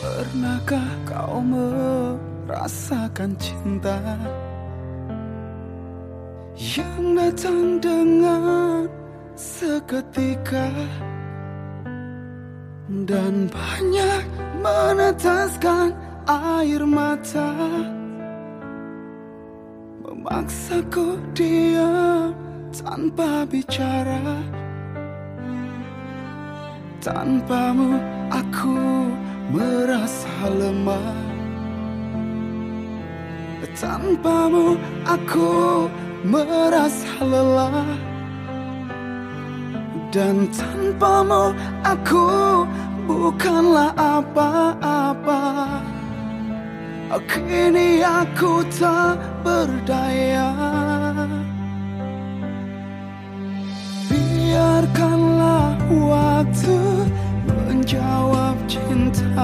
Pernahkah kau merasakan cinta Yang datang dengan seketika? Dan banyak meneteskan air mata Memaksaku diam tanpa bicara. Tanpamu aku merasa lemah. Tanpamu aku merasa lelah. Dan tanpamu aku bukanlah apa-apa. Kini aku tak berdaya. Biarkanlah waktu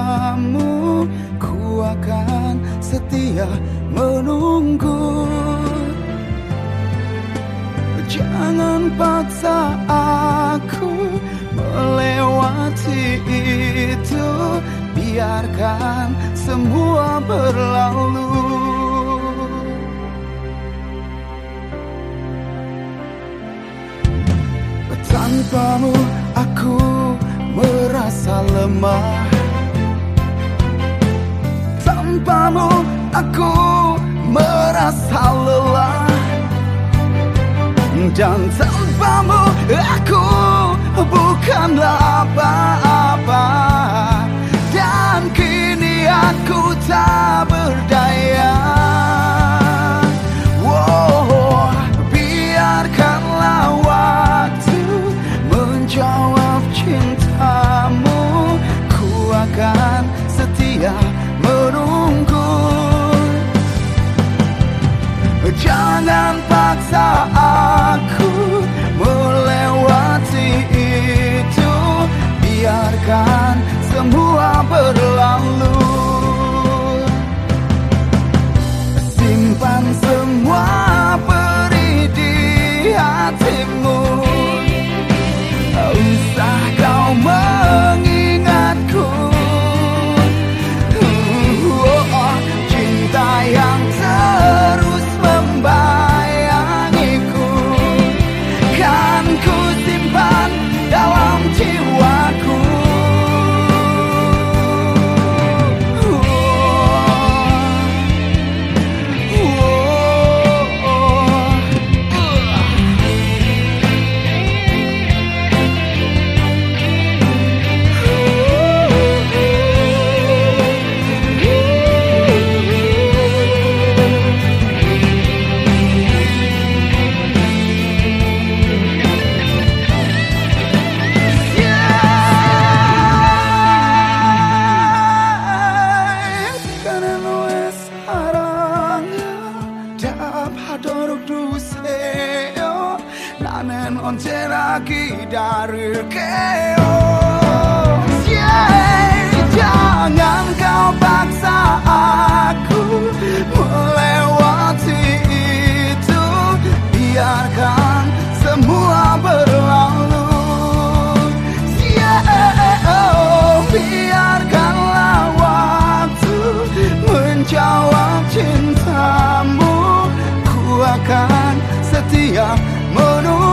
cintamu Ku akan setia menunggu. Jangan paksa aku melewati itu. Biarkan semua berlalu. Tanpamu aku merasa lemah Tanpamu aku merasa lelah. Dan tanpamu aku bukanlah apa-apa Biarkan Nanen ontera dari keo. Jangan kau paksa aku Melewati itu. Biarkan semua berlalu. Yeah, oh, biarkanlah waktu menjawab cintamu. Ku akan setia menunggu